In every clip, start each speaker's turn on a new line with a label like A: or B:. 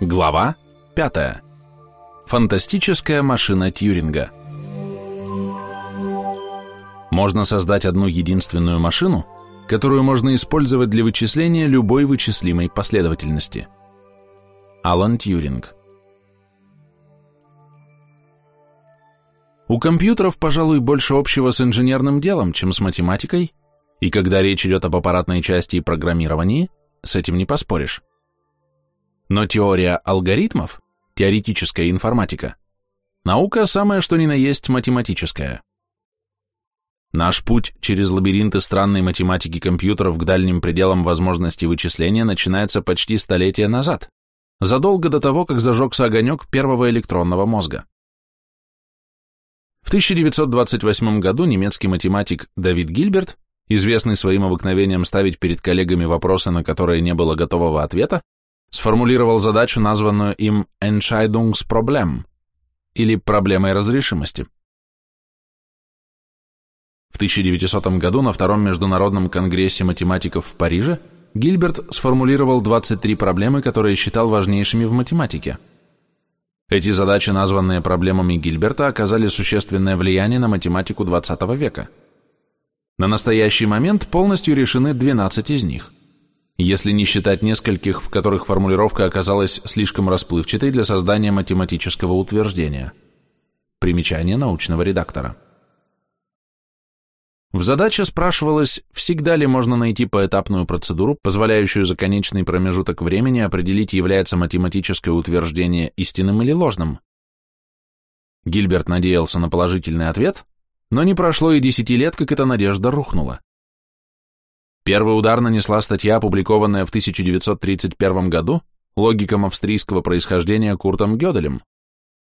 A: Глава 5. Фантастическая машина Тьюринга. Можно создать одну единственную машину, которую можно использовать для вычисления любой вычислимой последовательности. Алан Тьюринг. У компьютеров, пожалуй, больше общего с инженерным делом, чем с математикой, и когда речь идет об аппаратной части и программировании, с этим не поспоришь. Но теория алгоритмов, теоретическая информатика, наука самая что ни на есть математическая. Наш путь через лабиринты странной математики компьютеров к дальним пределам возможностей вычисления начинается почти столетия назад, задолго до того, как зажегся огонек первого электронного мозга. В 1928 году немецкий математик Давид Гильберт, известный своим обыкновением ставить перед коллегами вопросы, на которые не было готового ответа, сформулировал задачу, названную им Entscheidungsproblem, или проблемой разрешимости. В 1900 году на Втором международном конгрессе математиков в Париже Гильберт сформулировал 23 проблемы, которые считал важнейшими в математике. Эти задачи, названные проблемами Гильберта, оказали существенное влияние на математику XX века. На настоящий момент полностью решены 12 из них – если не считать нескольких, в которых формулировка оказалась слишком расплывчатой для создания математического утверждения. Примечание научного редактора. В задаче спрашивалось, всегда ли можно найти поэтапную процедуру, позволяющую за конечный промежуток времени определить, является математическое утверждение истинным или ложным. Гильберт надеялся на положительный ответ, но не прошло и десяти лет, как эта надежда рухнула. Первый удар нанесла статья, опубликованная в 1931 году логиком австрийского происхождения Куртом Гёделем.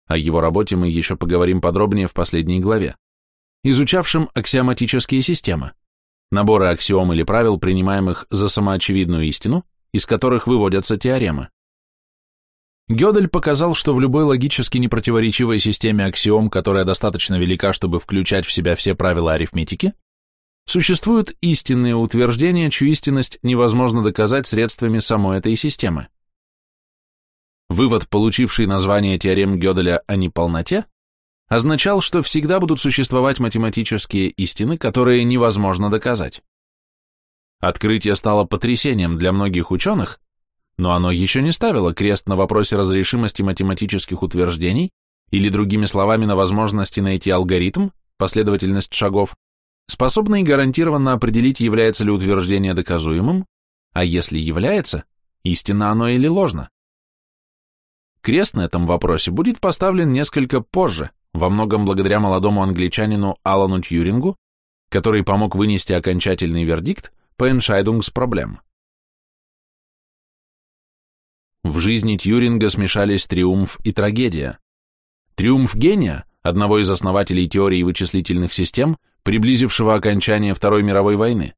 A: О его работе мы еще поговорим подробнее в последней главе. Изучавшим аксиоматические системы, наборы аксиом или правил, принимаемых за самоочевидную истину, из которых выводятся теоремы. Гёдель показал, что в любой логически непротиворечивой системе аксиом, которая достаточно велика, чтобы включать в себя все правила арифметики, Существуют истинные утверждения, чью истинность невозможно доказать средствами самой этой системы. Вывод, получивший название теорем Гёделя о неполноте, означал, что всегда будут существовать математические истины, которые невозможно доказать. Открытие стало потрясением для многих ученых, но оно еще не ставило крест на вопросе разрешимости математических утверждений или, другими словами, на возможности найти алгоритм, последовательность шагов, способный гарантированно определить, является ли утверждение доказуемым, а если является, истинно оно или ложно. Крест на этом вопросе будет поставлен несколько позже, во многом благодаря молодому англичанину Алану Тьюрингу, который помог вынести окончательный вердикт по Entscheidungsproblem. В жизни Тьюринга смешались триумф и трагедия. Триумф гения, одного из основателей теории вычислительных систем, приблизившего окончание Второй мировой войны,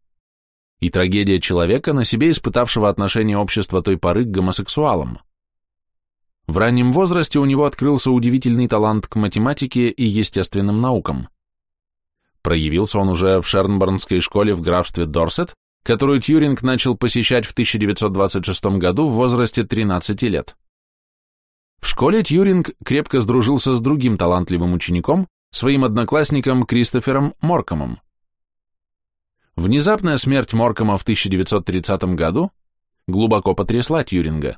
A: и трагедия человека, на себе испытавшего отношение общества той поры к гомосексуалам. В раннем возрасте у него открылся удивительный талант к математике и естественным наукам. Проявился он уже в Шернборнской школе в графстве Дорсет, которую Тьюринг начал посещать в 1926 году в возрасте 13 лет. В школе Тьюринг крепко сдружился с другим талантливым учеником, своим одноклассником Кристофером Моркомом. Внезапная смерть Моркома в 1930 году глубоко потрясла Тьюринга.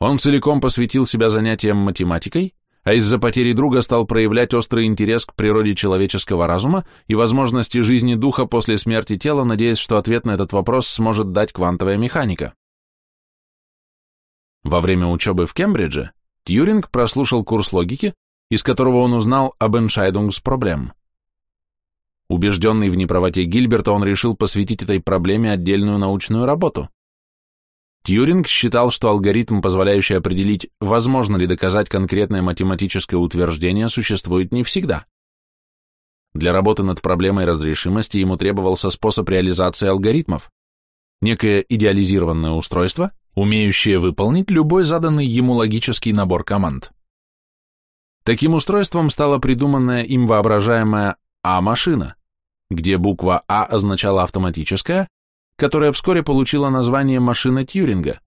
A: Он целиком посвятил себя занятиям математикой, а из-за потери друга стал проявлять острый интерес к природе человеческого разума и возможности жизни духа после смерти тела, надеясь, что ответ на этот вопрос сможет дать квантовая механика. Во время учебы в Кембридже Тьюринг прослушал курс логики, из которого он узнал об Entscheidungsproblem. Убежденный в неправоте Гильберта, он решил посвятить этой проблеме отдельную научную работу. Тьюринг считал, что алгоритм, позволяющий определить, возможно ли доказать конкретное математическое утверждение, существует не всегда. Для работы над проблемой разрешимости ему требовался способ реализации алгоритмов, некое идеализированное устройство, умеющее выполнить любой заданный ему логический набор команд. Таким устройством стала придуманная им воображаемая А-машина, где буква А означала автоматическая, которая вскоре получила название машина Тьюринга,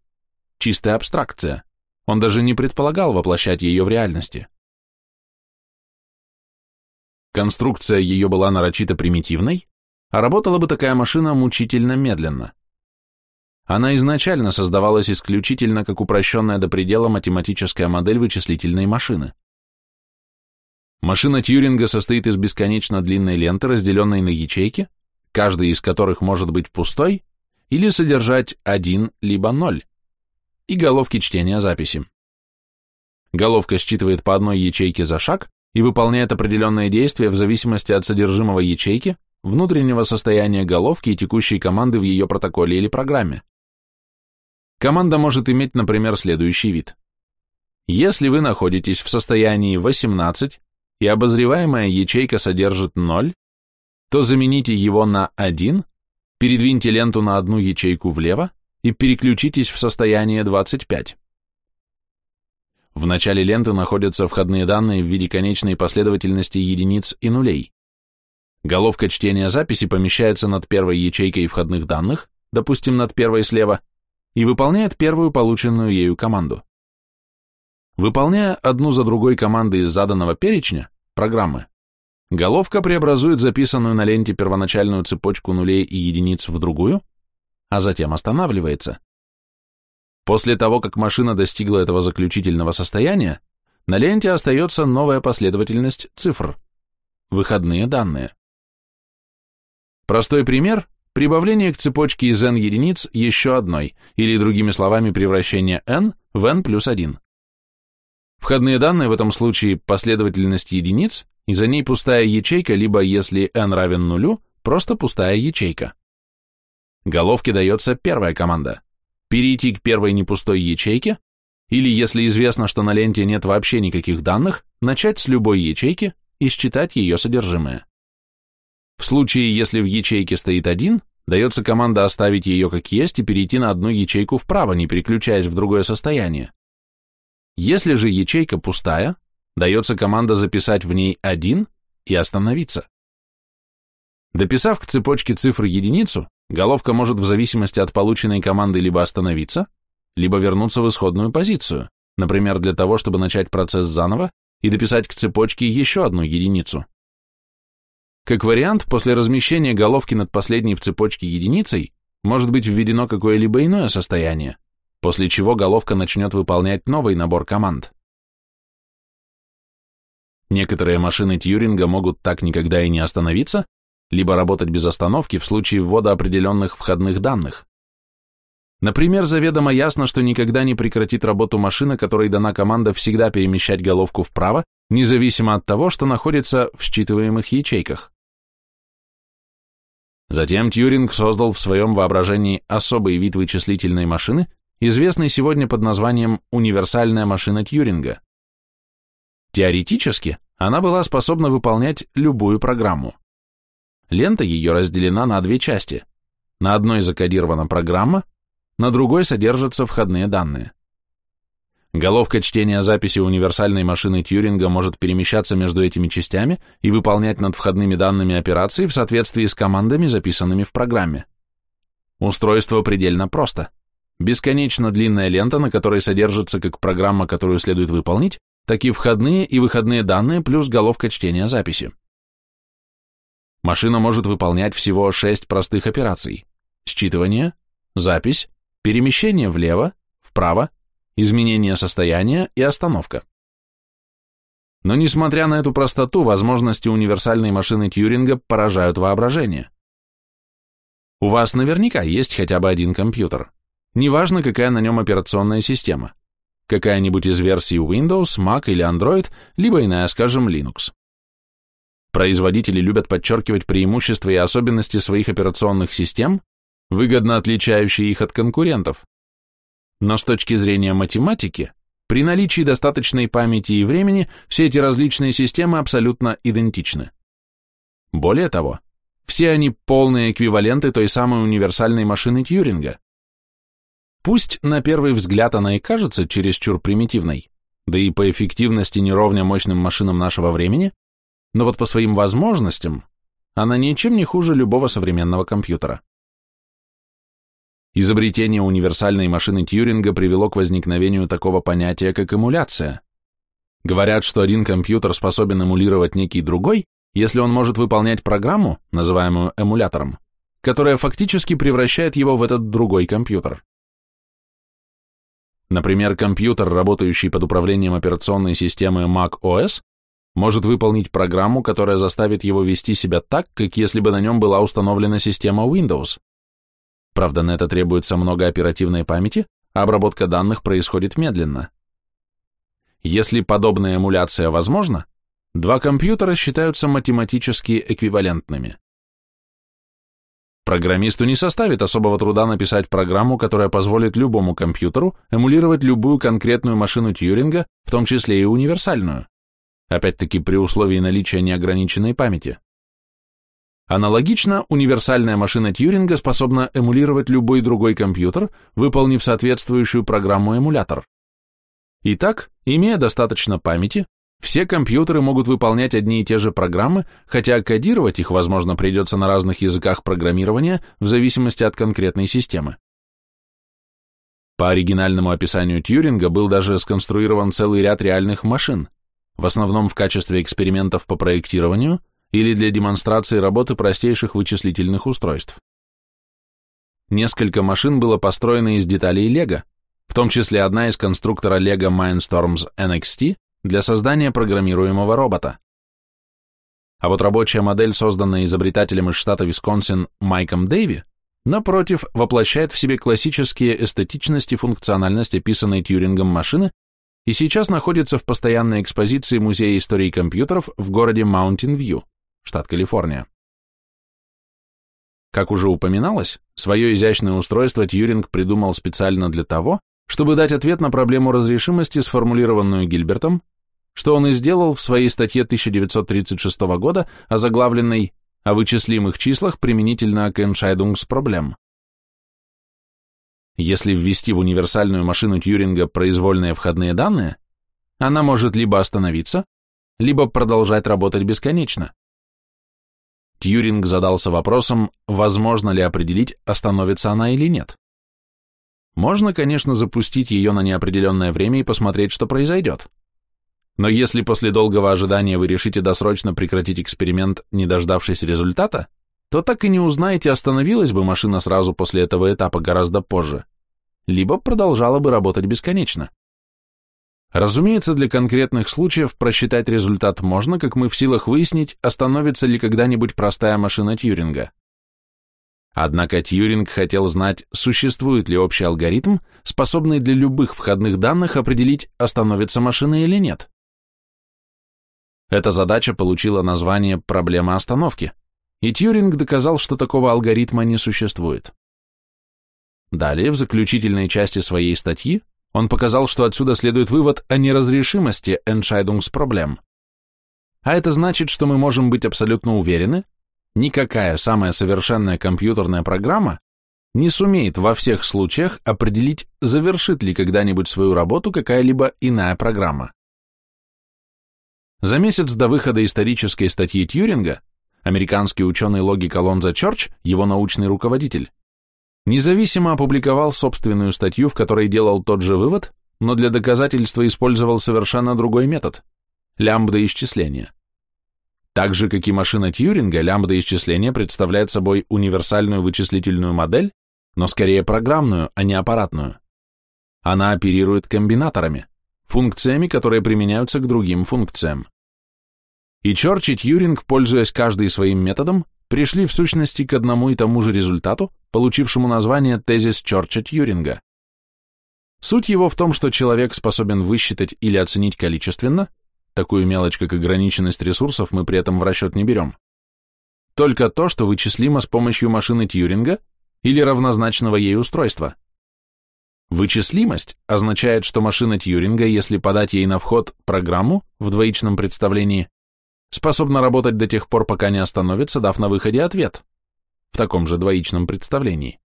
A: чистая абстракция, Он даже не предполагал воплощать ее в реальности. Конструкция ее была нарочито примитивной, а работала бы такая машина мучительно медленно. Она изначально создавалась исключительно как упрощенная до предела математическая модель вычислительной машины. Машина Тьюринга состоит из бесконечно длинной ленты, разделенной на ячейки, каждая из которых может быть пустой или содержать один либо ноль, и головки чтения записи. Головка считывает по одной ячейке за шаг и выполняет определенные действия в зависимости от содержимого ячейки, внутреннего состояния головки и текущей команды в ее протоколе или программе. Команда может иметь, например, следующий вид. Если вы находитесь в состоянии 18 и обозреваемая ячейка содержит 0, то замените его на 1, передвиньте ленту на одну ячейку влево и переключитесь в состояние 25. В начале ленты находятся входные данные в виде конечной последовательности единиц и нулей. Головка чтения записи помещается над первой ячейкой входных данных, допустим, над первой слева, и выполняет первую полученную ею команду. Выполняя одну за другой команды из заданного перечня, программы, головка преобразует записанную на ленте первоначальную цепочку нулей и единиц в другую, а затем останавливается. После того, как машина достигла этого заключительного состояния, на ленте остается новая последовательность цифр, выходные данные. Простой пример Прибавление к цепочке из n единиц еще одной, или другими словами превращение n в n плюс 1. Входные данные в этом случае последовательность единиц, и за ней пустая ячейка, либо, если n равен нулю, просто пустая ячейка. Головке дается первая команда – перейти к первой непустой ячейке, или, если известно, что на ленте нет вообще никаких данных, начать с любой ячейки и считать ее содержимое. В случае, если в ячейке стоит один, дается команда оставить ее как есть и перейти на одну ячейку вправо, не переключаясь в другое состояние. Если же ячейка пустая, дается команда записать в ней один и остановиться. Дописав к цепочке цифр единицу, головка может в зависимости от полученной команды либо остановиться, либо вернуться в исходную позицию, например, для того, чтобы начать процесс заново и дописать к цепочке еще одну единицу. Как вариант, после размещения головки над последней в цепочке единицей может быть введено какое-либо иное состояние, после чего головка начнет выполнять новый набор команд. Некоторые машины Тьюринга могут так никогда и не остановиться, либо работать без остановки в случае ввода определенных входных данных. Например, заведомо ясно, что никогда не прекратит работу машина, которой дана команда всегда перемещать головку вправо, независимо от того, что находится в считываемых ячейках. Затем Тьюринг создал в своем воображении особый вид вычислительной машины, известный сегодня под названием универсальная машина Тьюринга. Теоретически она была способна выполнять любую программу. Лента ее разделена на две части. На одной закодирована программа, на другой содержатся входные данные. Головка чтения записи универсальной машины Тьюринга может перемещаться между этими частями и выполнять над входными данными операции в соответствии с командами, записанными в программе. Устройство предельно просто. Бесконечно длинная лента, на которой содержится как программа, которую следует выполнить, так и входные и выходные данные плюс головка чтения записи. Машина может выполнять всего шесть простых операций. Считывание, запись, перемещение влево, вправо, изменение состояния и остановка. Но несмотря на эту простоту, возможности универсальной машины Тьюринга поражают воображение. У вас наверняка есть хотя бы один компьютер. Неважно, какая на нем операционная система. Какая-нибудь из версий Windows, Mac или Android, либо иная, скажем, Linux. Производители любят подчеркивать преимущества и особенности своих операционных систем, выгодно отличающие их от конкурентов. Но с точки зрения математики, при наличии достаточной памяти и времени все эти различные системы абсолютно идентичны. Более того, все они полные эквиваленты той самой универсальной машины Тьюринга. Пусть на первый взгляд она и кажется чересчур примитивной, да и по эффективности неровня мощным машинам нашего времени, но вот по своим возможностям она ничем не хуже любого современного компьютера. Изобретение универсальной машины Тьюринга привело к возникновению такого понятия, как эмуляция. Говорят, что один компьютер способен эмулировать некий другой, если он может выполнять программу, называемую эмулятором, которая фактически превращает его в этот другой компьютер. Например, компьютер, работающий под управлением операционной системы Mac OS, может выполнить программу, которая заставит его вести себя так, как если бы на нем была установлена система Windows. Правда, на это требуется много оперативной памяти, а обработка данных происходит медленно. Если подобная эмуляция возможна, два компьютера считаются математически эквивалентными. Программисту не составит особого труда написать программу, которая позволит любому компьютеру эмулировать любую конкретную машину Тьюринга, в том числе и универсальную опять-таки при условии наличия неограниченной памяти. Аналогично, универсальная машина Тьюринга способна эмулировать любой другой компьютер, выполнив соответствующую программу-эмулятор. Итак, имея достаточно памяти, все компьютеры могут выполнять одни и те же программы, хотя кодировать их, возможно, придется на разных языках программирования в зависимости от конкретной системы. По оригинальному описанию Тьюринга был даже сконструирован целый ряд реальных машин – в основном в качестве экспериментов по проектированию или для демонстрации работы простейших вычислительных устройств. Несколько машин было построено из деталей Лего, в том числе одна из конструктора Lego Mindstorms NXT для создания программируемого робота. А вот рабочая модель, созданная изобретателем из штата Висконсин Майком Дэйви, напротив, воплощает в себе классические эстетичность и функциональность описанной Тьюрингом машины и сейчас находится в постоянной экспозиции Музея истории компьютеров в городе Маунтин-Вью, штат Калифорния. Как уже упоминалось, свое изящное устройство Тьюринг придумал специально для того, чтобы дать ответ на проблему разрешимости, сформулированную Гильбертом, что он и сделал в своей статье 1936 года, озаглавленной «О вычислимых числах применительно к Entscheidungsproblem». Если ввести в универсальную машину Тьюринга произвольные входные данные, она может либо остановиться, либо продолжать работать бесконечно. Тьюринг задался вопросом, возможно ли определить, остановится она или нет. Можно, конечно, запустить ее на неопределенное время и посмотреть, что произойдет. Но если после долгого ожидания вы решите досрочно прекратить эксперимент, не дождавшись результата, то так и не узнаете, остановилась бы машина сразу после этого этапа гораздо позже, либо продолжала бы работать бесконечно. Разумеется, для конкретных случаев просчитать результат можно, как мы в силах выяснить, остановится ли когда-нибудь простая машина Тьюринга. Однако Тьюринг хотел знать, существует ли общий алгоритм, способный для любых входных данных определить, остановится машина или нет. Эта задача получила название «проблема остановки», и Тьюринг доказал, что такого алгоритма не существует. Далее, в заключительной части своей статьи, он показал, что отсюда следует вывод о неразрешимости Entscheidungsproblem. А это значит, что мы можем быть абсолютно уверены, никакая самая совершенная компьютерная программа не сумеет во всех случаях определить, завершит ли когда-нибудь свою работу какая-либо иная программа. За месяц до выхода исторической статьи Тьюринга американский ученый-логик Алонзо Чорч, его научный руководитель, независимо опубликовал собственную статью, в которой делал тот же вывод, но для доказательства использовал совершенно другой метод – лямбда-исчисления. Так же, как и машина Тьюринга, лямбда-исчисление представляет собой универсальную вычислительную модель, но скорее программную, а не аппаратную. Она оперирует комбинаторами, функциями, которые применяются к другим функциям. И Чорч и Тьюринг, пользуясь каждый своим методом, пришли в сущности к одному и тому же результату, получившему название тезис Чорча-Тьюринга. Суть его в том, что человек способен высчитать или оценить количественно, такую мелочь, как ограниченность ресурсов, мы при этом в расчет не берем, только то, что вычислимо с помощью машины Тьюринга или равнозначного ей устройства. Вычислимость означает, что машина Тьюринга, если подать ей на вход программу в двоичном представлении, способна работать до тех пор, пока не остановится, дав на выходе ответ, в таком же двоичном представлении.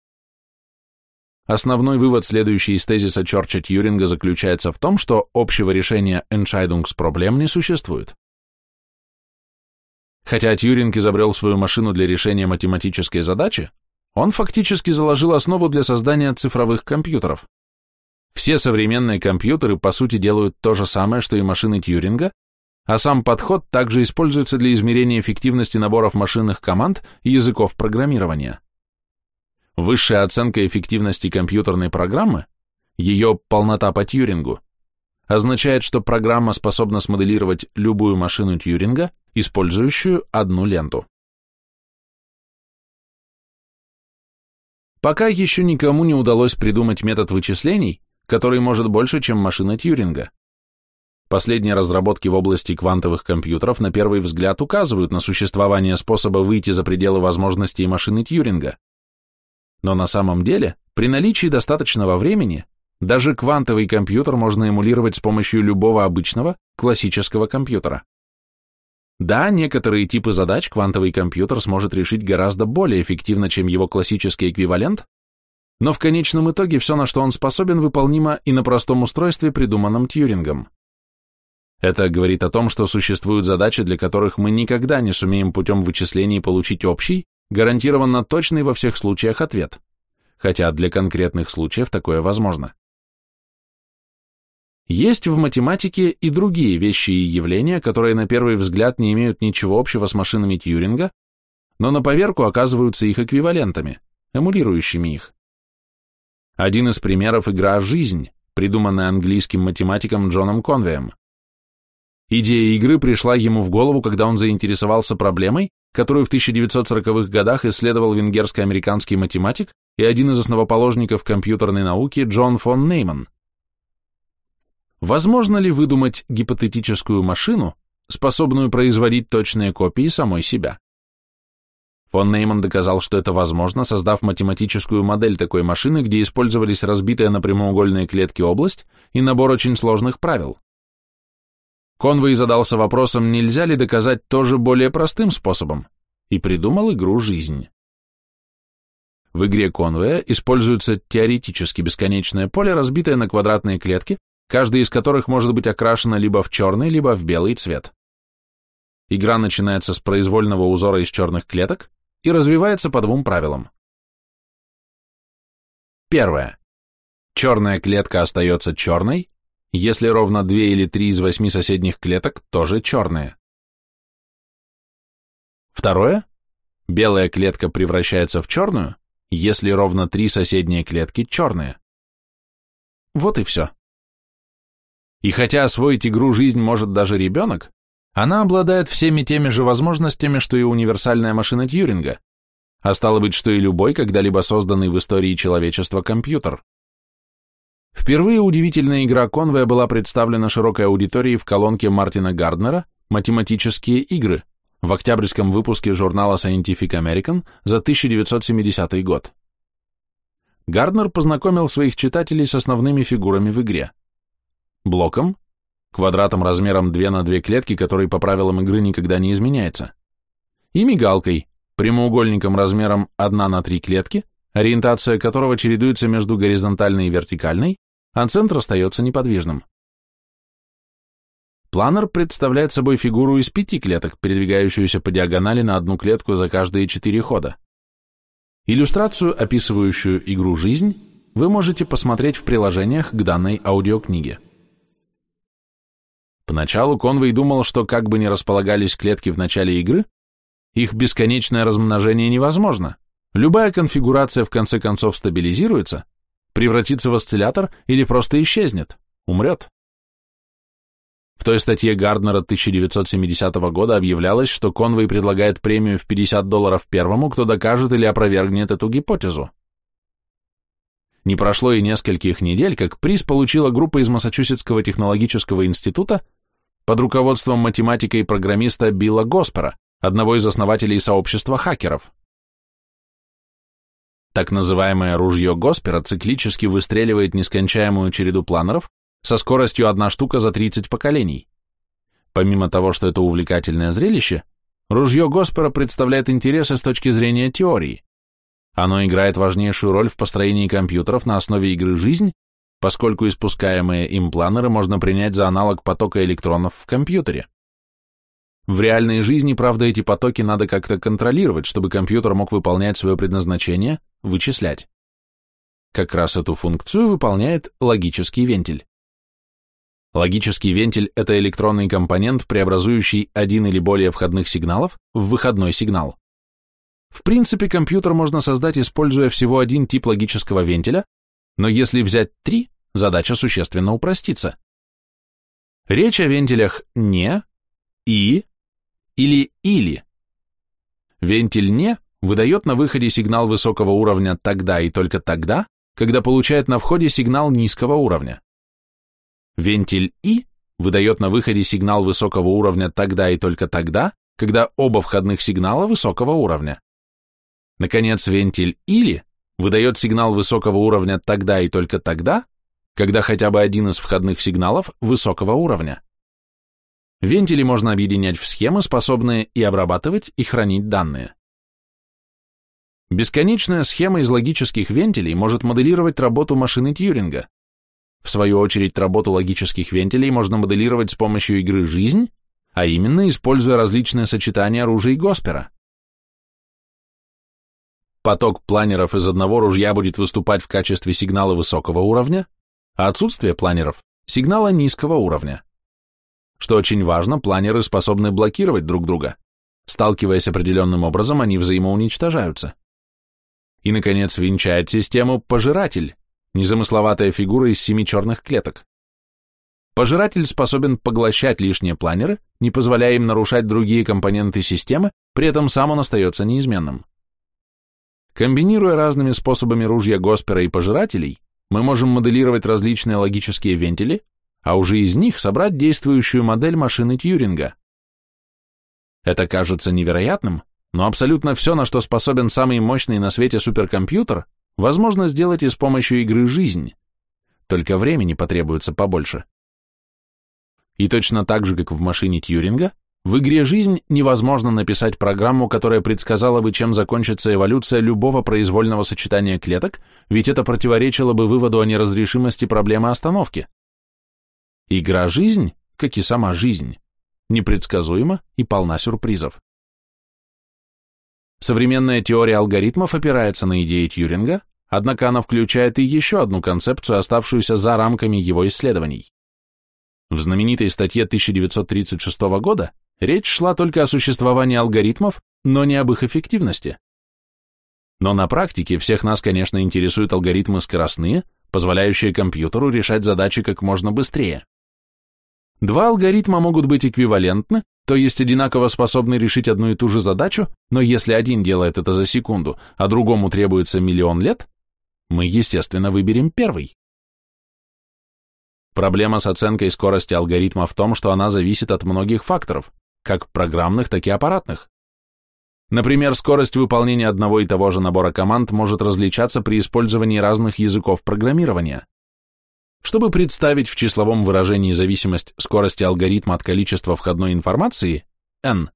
A: Основной вывод, следующий из тезиса Чорча Тьюринга, заключается в том, что общего решения Entscheidungsproblem не существует. Хотя Тьюринг изобрел свою машину для решения математической задачи, он фактически заложил основу для создания цифровых компьютеров. Все современные компьютеры, по сути, делают то же самое, что и машины Тьюринга, а сам подход также используется для измерения эффективности наборов машинных команд и языков программирования. Высшая оценка эффективности компьютерной программы, ее полнота по Тьюрингу, означает, что программа способна смоделировать любую машину Тьюринга, использующую одну ленту. Пока еще никому не удалось придумать метод вычислений, который может больше, чем машина Тьюринга. Последние разработки в области квантовых компьютеров на первый взгляд указывают на существование способа выйти за пределы возможностей машины Тьюринга. Но на самом деле, при наличии достаточного времени, даже квантовый компьютер можно эмулировать с помощью любого обычного, классического компьютера. Да, некоторые типы задач квантовый компьютер сможет решить гораздо более эффективно, чем его классический эквивалент, но в конечном итоге все, на что он способен, выполнимо и на простом устройстве, придуманном Тьюрингом. Это говорит о том, что существуют задачи, для которых мы никогда не сумеем путем вычислений получить общий, гарантированно точный во всех случаях ответ, хотя для конкретных случаев такое возможно. Есть в математике и другие вещи и явления, которые на первый взгляд не имеют ничего общего с машинами Тьюринга, но на поверку оказываются их эквивалентами, эмулирующими их. Один из примеров – игра «Жизнь», придуманная английским математиком Джоном Конвеем. Идея игры пришла ему в голову, когда он заинтересовался проблемой, которую в 1940-х годах исследовал венгерско-американский математик и один из основоположников компьютерной науки Джон фон Нейман. Возможно ли выдумать гипотетическую машину, способную производить точные копии самой себя? Фон Нейман доказал, что это возможно, создав математическую модель такой машины, где использовались разбитая на прямоугольные клетки область и набор очень сложных правил. Конвей задался вопросом, нельзя ли доказать тоже более простым способом, и придумал игру «Жизнь». В игре Конвея используется теоретически бесконечное поле, разбитое на квадратные клетки, каждая из которых может быть окрашена либо в черный, либо в белый цвет. Игра начинается с произвольного узора из черных клеток, и развивается по двум правилам. Первое. Черная клетка остается черной, если ровно две или три из восьми соседних клеток тоже черные. Второе. Белая клетка превращается в черную, если ровно три соседние клетки черные. Вот и все. И хотя освоить игру жизнь может даже ребенок, она обладает всеми теми же возможностями, что и универсальная машина Тьюринга, а стало быть, что и любой когда-либо созданный в истории человечества компьютер. Впервые удивительная игра Конвея была представлена широкой аудитории в колонке Мартина Гарднера «Математические игры» в октябрьском выпуске журнала Scientific American за 1970 год. Гарднер познакомил своих читателей с основными фигурами в игре. Блоком, квадратом размером 2 на 2 клетки, который по правилам игры никогда не изменяется, и мигалкой, прямоугольником размером 1 на 3 клетки, ориентация которого чередуется между горизонтальной и вертикальной, а центр остается неподвижным. Планер представляет собой фигуру из пяти клеток, передвигающуюся по диагонали на одну клетку за каждые четыре хода. Иллюстрацию, описывающую игру «Жизнь», вы можете посмотреть в приложениях к данной аудиокниге. Поначалу Конвей думал, что как бы ни располагались клетки в начале игры, их бесконечное размножение невозможно. Любая конфигурация в конце концов стабилизируется, превратится в осциллятор или просто исчезнет, умрет. В той статье Гарднера 1970 года объявлялось, что Конвей предлагает премию в 50 долларов первому, кто докажет или опровергнет эту гипотезу. Не прошло и нескольких недель, как приз получила группа из Массачусетского технологического института под руководством математика и программиста Билла Госпера, одного из основателей сообщества хакеров. Так называемое ружье Госпера циклически выстреливает нескончаемую череду планеров со скоростью одна штука за 30 поколений. Помимо того, что это увлекательное зрелище, ружье Госпера представляет интересы с точки зрения теории. Оно играет важнейшую роль в построении компьютеров на основе игры «Жизнь», поскольку испускаемые им планеры можно принять за аналог потока электронов в компьютере. В реальной жизни, правда, эти потоки надо как-то контролировать, чтобы компьютер мог выполнять свое предназначение – вычислять. Как раз эту функцию выполняет логический вентиль. Логический вентиль – это электронный компонент, преобразующий один или более входных сигналов в выходной сигнал. В принципе, компьютер можно создать, используя всего один тип логического вентиля, но если взять три, задача существенно упростится. Речь о вентилях «не», «и» или «или». Вентиль «не» выдает на выходе сигнал высокого уровня тогда и только тогда, когда получает на входе сигнал низкого уровня. Вентиль «и» выдает на выходе сигнал высокого уровня тогда и только тогда, когда оба входных сигнала высокого уровня. Наконец, вентиль «или» выдает сигнал высокого уровня тогда и только тогда, когда хотя бы один из входных сигналов высокого уровня. Вентили можно объединять в схемы, способные и обрабатывать, и хранить данные. Бесконечная схема из логических вентилей может моделировать работу машины Тьюринга. В свою очередь, работу логических вентилей можно моделировать с помощью игры «Жизнь», а именно используя различные сочетания оружий Госпера. Поток планеров из одного ружья будет выступать в качестве сигнала высокого уровня, а отсутствие планеров – сигнала низкого уровня. Что очень важно, планеры способны блокировать друг друга. Сталкиваясь определенным образом, они взаимоуничтожаются. И, наконец, венчает систему пожиратель, незамысловатая фигура из семи черных клеток. Пожиратель способен поглощать лишние планеры, не позволяя им нарушать другие компоненты системы, при этом сам он остается неизменным. Комбинируя разными способами ружья Госпера и пожирателей, мы можем моделировать различные логические вентили, а уже из них собрать действующую модель машины Тьюринга. Это кажется невероятным, но абсолютно все, на что способен самый мощный на свете суперкомпьютер, возможно сделать и с помощью игры «Жизнь». Только времени потребуется побольше. И точно так же, как в машине Тьюринга, в игре «Жизнь» невозможно написать программу, которая предсказала бы, чем закончится эволюция любого произвольного сочетания клеток, ведь это противоречило бы выводу о неразрешимости проблемы остановки. Игра «Жизнь», как и сама жизнь, непредсказуема и полна сюрпризов. Современная теория алгоритмов опирается на идеи Тьюринга, однако она включает и еще одну концепцию, оставшуюся за рамками его исследований. В знаменитой статье 1936 года речь шла только о существовании алгоритмов, но не об их эффективности. Но на практике всех нас, конечно, интересуют алгоритмы скоростные, позволяющие компьютеру решать задачи как можно быстрее. Два алгоритма могут быть эквивалентны, то есть одинаково способны решить одну и ту же задачу, но если один делает это за секунду, а другому требуется миллион лет, мы, естественно, выберем первый. Проблема с оценкой скорости алгоритма в том, что она зависит от многих факторов, как программных, так и аппаратных. Например, скорость выполнения одного и того же набора команд может различаться при использовании разных языков программирования. Чтобы представить в числовом выражении зависимость скорости алгоритма от количества входной информации, n,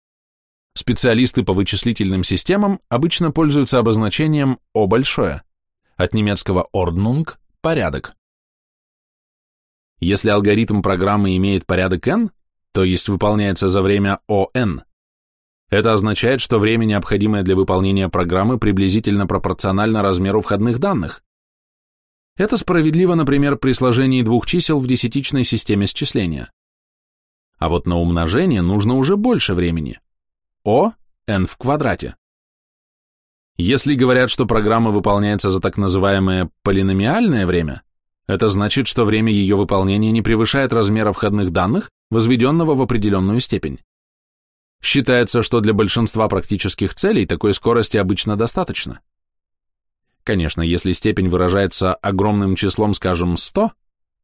A: специалисты по вычислительным системам обычно пользуются обозначением O большое, от немецкого Ordnung – порядок. Если алгоритм программы имеет порядок n, то есть выполняется за время ON, это означает, что время, необходимое для выполнения программы, приблизительно пропорционально размеру входных данных. Это справедливо, например, при сложении двух чисел в десятичной системе счисления. А вот на умножение нужно уже больше времени. О – n в квадрате. Если говорят, что программа выполняется за так называемое полиномиальное время, это значит, что время ее выполнения не превышает размера входных данных, возведенного в определенную степень. Считается, что для большинства практических целей такой скорости обычно достаточно. Конечно, если степень выражается огромным числом, скажем, 100,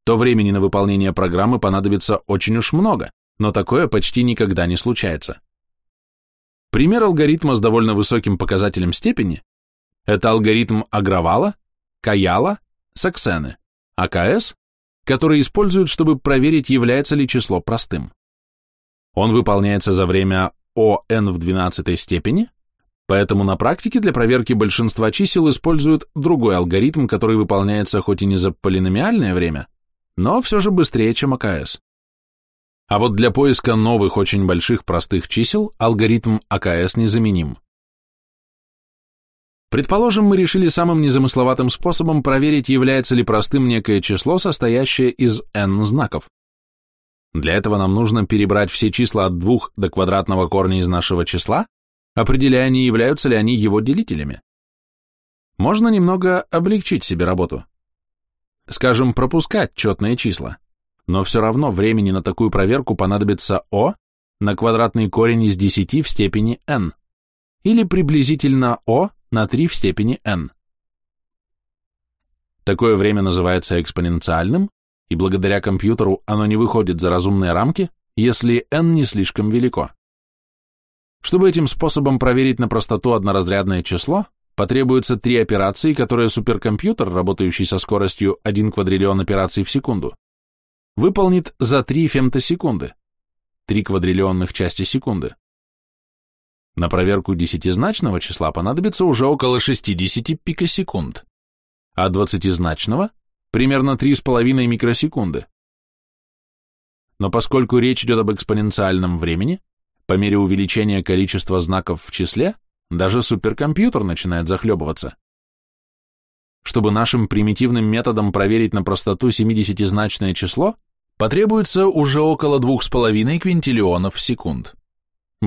A: то времени на выполнение программы понадобится очень уж много, но такое почти никогда не случается. Пример алгоритма с довольно высоким показателем степени – это алгоритм Агравала, Каяла, Саксены, АКС, который используют, чтобы проверить, является ли число простым. Он выполняется за время ОН в 12 степени, Поэтому на практике для проверки большинства чисел используют другой алгоритм, который выполняется хоть и не за полиномиальное время, но все же быстрее, чем АКС. А вот для поиска новых очень больших простых чисел алгоритм АКС незаменим. Предположим, мы решили самым незамысловатым способом проверить, является ли простым некое число, состоящее из n знаков. Для этого нам нужно перебрать все числа от 2 до квадратного корня из нашего числа, определяя, не являются ли они его делителями. Можно немного облегчить себе работу. Скажем, пропускать четные числа. Но все равно времени на такую проверку понадобится o на квадратный корень из 10 в степени n, или приблизительно o на 3 в степени n. Такое время называется экспоненциальным, и благодаря компьютеру оно не выходит за разумные рамки, если n не слишком велико. Чтобы этим способом проверить на простоту одноразрядное число, потребуется три операции, которые суперкомпьютер, работающий со скоростью 1 квадриллион операций в секунду, выполнит за 3 фемтосекунды, 3 квадриллионных части секунды. На проверку десятизначного числа понадобится уже около 60 пикосекунд, а двадцатизначного – примерно 3,5 микросекунды. Но поскольку речь идет об экспоненциальном времени, по мере увеличения количества знаков в числе, даже суперкомпьютер начинает захлебываться. Чтобы нашим примитивным методом проверить на простоту 70-значное число, потребуется уже около 2,5 квинтиллионов в секунд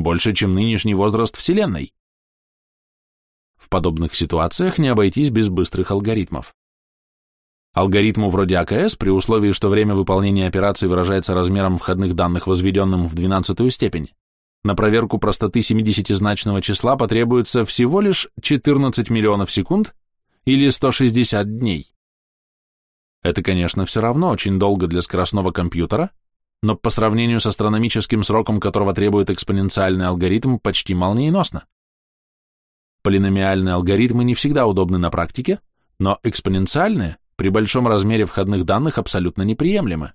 A: больше, чем нынешний возраст Вселенной. В подобных ситуациях не обойтись без быстрых алгоритмов. Алгоритму вроде АКС, при условии, что время выполнения операции выражается размером входных данных, возведенным в двенадцатую степень, на проверку простоты 70-значного числа потребуется всего лишь 14 миллионов секунд или 160 дней. Это, конечно, все равно очень долго для скоростного компьютера, но по сравнению с астрономическим сроком, которого требует экспоненциальный алгоритм, почти молниеносно. Полиномиальные алгоритмы не всегда удобны на практике, но экспоненциальные при большом размере входных данных абсолютно неприемлемы.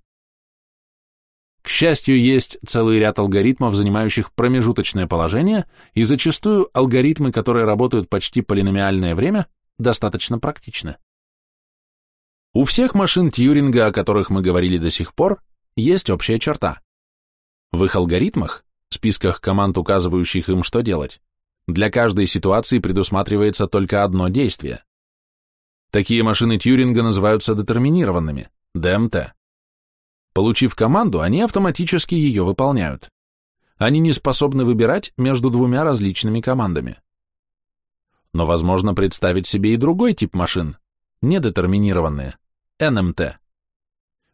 A: К счастью, есть целый ряд алгоритмов, занимающих промежуточное положение, и зачастую алгоритмы, которые работают почти полиномиальное время, достаточно практичны. У всех машин Тьюринга, о которых мы говорили до сих пор, есть общая черта. В их алгоритмах, списках команд, указывающих им, что делать, для каждой ситуации предусматривается только одно действие. Такие машины Тьюринга называются детерминированными, ДМТ. Получив команду, они автоматически ее выполняют. Они не способны выбирать между двумя различными командами. Но возможно представить себе и другой тип машин, недетерминированные, НМТ.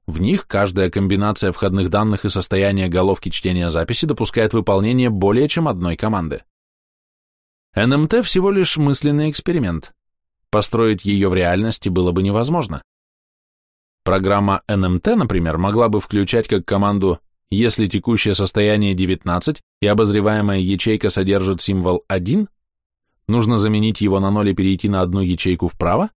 A: В них каждая комбинация входных данных и состояния головки чтения записи допускает выполнение более чем одной команды. НМТ всего лишь мысленный эксперимент. Построить ее в реальности было бы невозможно. Программа NMT, например, могла бы включать как команду «Если текущее состояние 19 и обозреваемая ячейка содержит символ 1», нужно заменить его на 0 и перейти на одну ячейку вправо,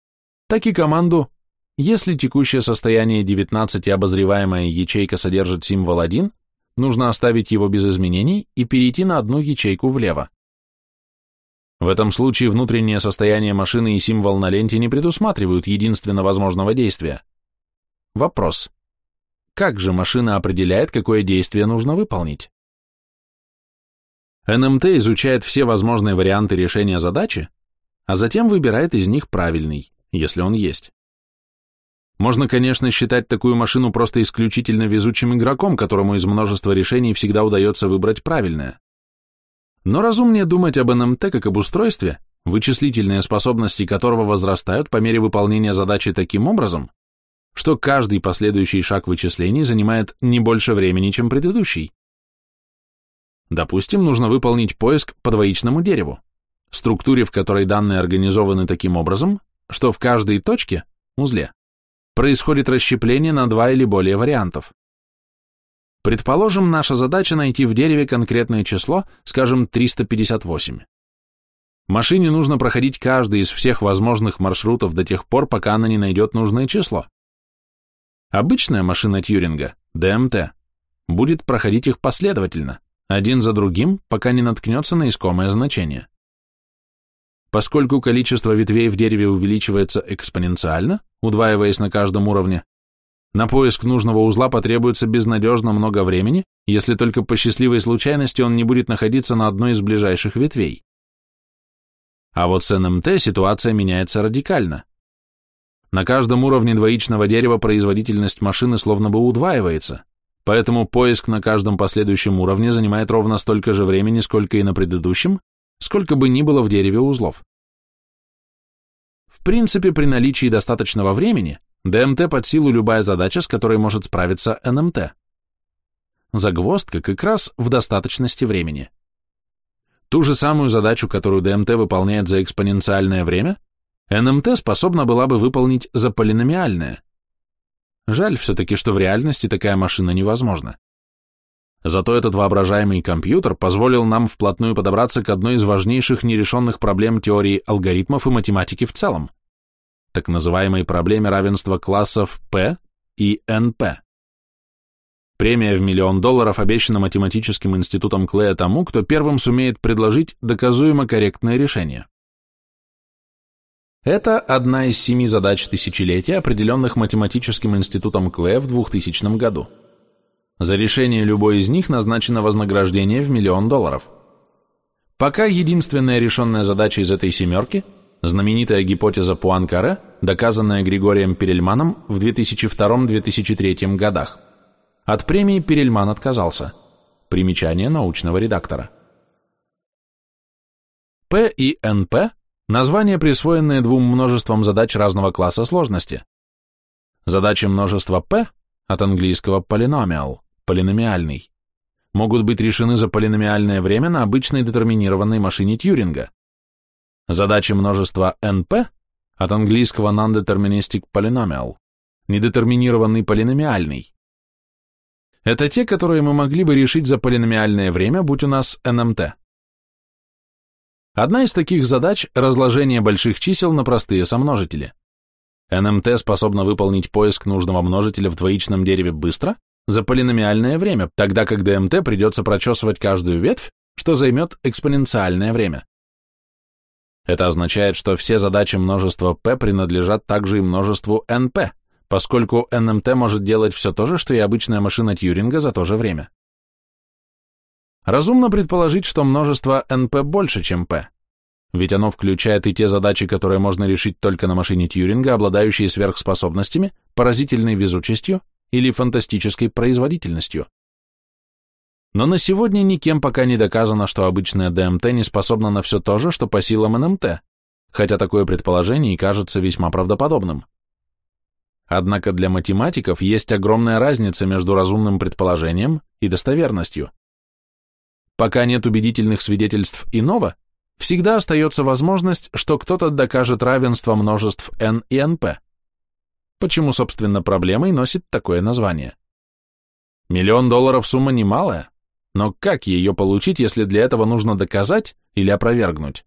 A: так и команду если текущее состояние 19 и обозреваемая ячейка содержит символ 1, нужно оставить его без изменений и перейти на одну ячейку влево. В этом случае внутреннее состояние машины и символ на ленте не предусматривают единственно возможного действия. Вопрос. Как же машина определяет, какое действие нужно выполнить? НМТ изучает все возможные варианты решения задачи, а затем выбирает из них правильный, если он есть. Можно, конечно, считать такую машину просто исключительно везучим игроком, которому из множества решений всегда удается выбрать правильное. Но разумнее думать об НМТ как об устройстве, вычислительные способности которого возрастают по мере выполнения задачи таким образом, что каждый последующий шаг вычислений занимает не больше времени, чем предыдущий. Допустим, нужно выполнить поиск по двоичному дереву, структуре, в которой данные организованы таким образом, что в каждой точке, узле, происходит расщепление на два или более вариантов. Предположим, наша задача найти в дереве конкретное число, скажем, 358. Машине нужно проходить каждый из всех возможных маршрутов до тех пор, пока она не найдет нужное число. Обычная машина Тьюринга, ДМТ, будет проходить их последовательно, один за другим, пока не наткнется на искомое значение. Поскольку количество ветвей в дереве увеличивается экспоненциально, удваиваясь на каждом уровне, На поиск нужного узла потребуется безнадежно много времени, если только по счастливой случайности он не будет находиться на одной из ближайших ветвей. А вот с НМТ ситуация меняется радикально. На каждом уровне двоичного дерева производительность машины словно бы удваивается, поэтому поиск на каждом последующем уровне занимает ровно столько же времени, сколько и на предыдущем, сколько бы ни было в дереве узлов. В принципе, при наличии достаточного времени ДМТ под силу любая задача, с которой может справиться НМТ. Загвоздка как раз в достаточности времени. Ту же самую задачу, которую ДМТ выполняет за экспоненциальное время, НМТ способна была бы выполнить за полиномиальное. Жаль все-таки, что в реальности такая машина невозможна. Зато этот воображаемый компьютер позволил нам вплотную подобраться к одной из важнейших нерешенных проблем теории алгоритмов и математики в целом, так называемой проблеме равенства классов P и NP. Премия в миллион долларов обещана математическим институтом Клея тому, кто первым сумеет предложить доказуемо корректное решение. Это одна из семи задач тысячелетия, определенных математическим институтом Клея в 2000 году. За решение любой из них назначено вознаграждение в миллион долларов. Пока единственная решенная задача из этой семерки – знаменитая гипотеза Пуанкаре, доказанная Григорием Перельманом в 2002-2003 годах. От премии Перельман отказался. Примечание научного редактора. П и НП – названия, присвоенные двум множествам задач разного класса сложности. Задачи множества P, от английского polynomial, полиномиальный, могут быть решены за полиномиальное время на обычной детерминированной машине Тьюринга. Задачи множества NP от английского non-deterministic polynomial, недетерминированный полиномиальный. Это те, которые мы могли бы решить за полиномиальное время, будь у нас NMT. Одна из таких задач – разложение больших чисел на простые сомножители. NMT способна выполнить поиск нужного множителя в двоичном дереве быстро за полиномиальное время, тогда как ДМТ придется прочесывать каждую ветвь, что займет экспоненциальное время. Это означает, что все задачи множества P принадлежат также и множеству NP, поскольку NMT может делать все то же, что и обычная машина Тьюринга за то же время. Разумно предположить, что множество NP больше, чем P, ведь оно включает и те задачи, которые можно решить только на машине Тьюринга, обладающие сверхспособностями, поразительной везучестью или фантастической производительностью. Но на сегодня никем пока не доказано, что обычная ДМТ не способна на все то же, что по силам НМТ, хотя такое предположение и кажется весьма правдоподобным. Однако для математиков есть огромная разница между разумным предположением и достоверностью. Пока нет убедительных свидетельств иного, всегда остается возможность, что кто-то докажет равенство множеств n и np почему, собственно, проблемой носит такое название. Миллион долларов сумма немалая, но как ее получить, если для этого нужно доказать или опровергнуть,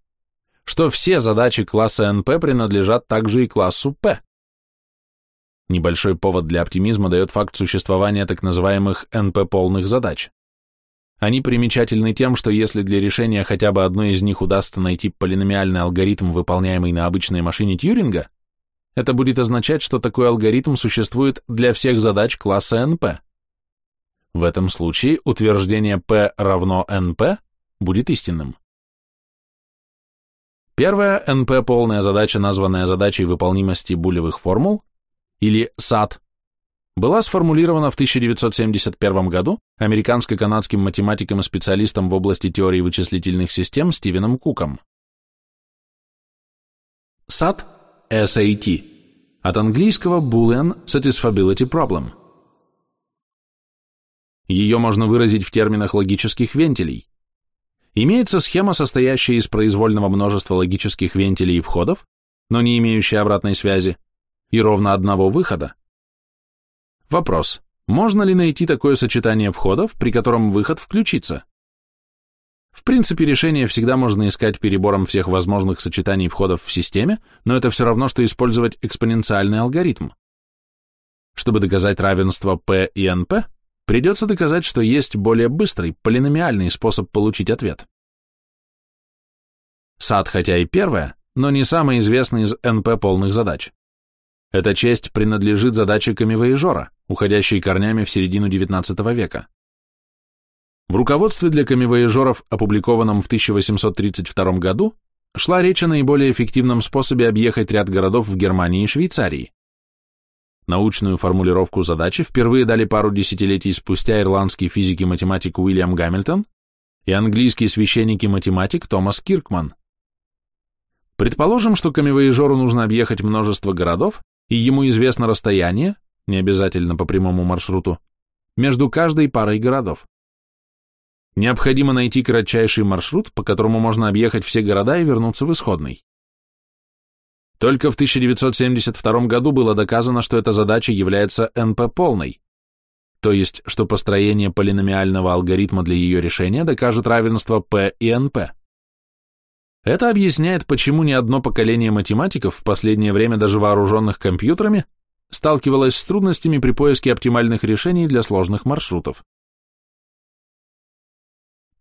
A: что все задачи класса НП принадлежат также и классу П? Небольшой повод для оптимизма дает факт существования так называемых НП-полных задач. Они примечательны тем, что если для решения хотя бы одной из них удастся найти полиномиальный алгоритм, выполняемый на обычной машине Тьюринга, это будет означать, что такой алгоритм существует для всех задач класса NP. В этом случае утверждение P равно NP будет истинным. Первая NP полная задача, названная задачей выполнимости булевых формул, или SAT, была сформулирована в 1971 году американско-канадским математиком и специалистом в области теории вычислительных систем Стивеном Куком. SAT SAT, от английского Boolean Satisfiability Problem. Ее можно выразить в терминах логических вентилей. Имеется схема, состоящая из произвольного множества логических вентилей и входов, но не имеющая обратной связи, и ровно одного выхода. Вопрос, можно ли найти такое сочетание входов, при котором выход включится? В принципе, решение всегда можно искать перебором всех возможных сочетаний входов в системе, но это все равно, что использовать экспоненциальный алгоритм. Чтобы доказать равенство P и NP, придется доказать, что есть более быстрый, полиномиальный способ получить ответ. SAT хотя и первая, но не самая известная из NP полных задач. Эта честь принадлежит задаче камевояжера, уходящей корнями в середину XIX века. В руководстве для камевояжеров, опубликованном в 1832 году, шла речь о наиболее эффективном способе объехать ряд городов в Германии и Швейцарии. Научную формулировку задачи впервые дали пару десятилетий спустя ирландский физик и математик Уильям Гамильтон и английский священник и математик Томас Киркман. Предположим, что камевояжеру нужно объехать множество городов, и ему известно расстояние, не обязательно по прямому маршруту, между каждой парой городов. Необходимо найти кратчайший маршрут, по которому можно объехать все города и вернуться в исходный. Только в 1972 году было доказано, что эта задача является NP-полной, то есть, что построение полиномиального алгоритма для ее решения докажет равенство P и NP. Это объясняет, почему ни одно поколение математиков, в последнее время даже вооруженных компьютерами, сталкивалось с трудностями при поиске оптимальных решений для сложных маршрутов.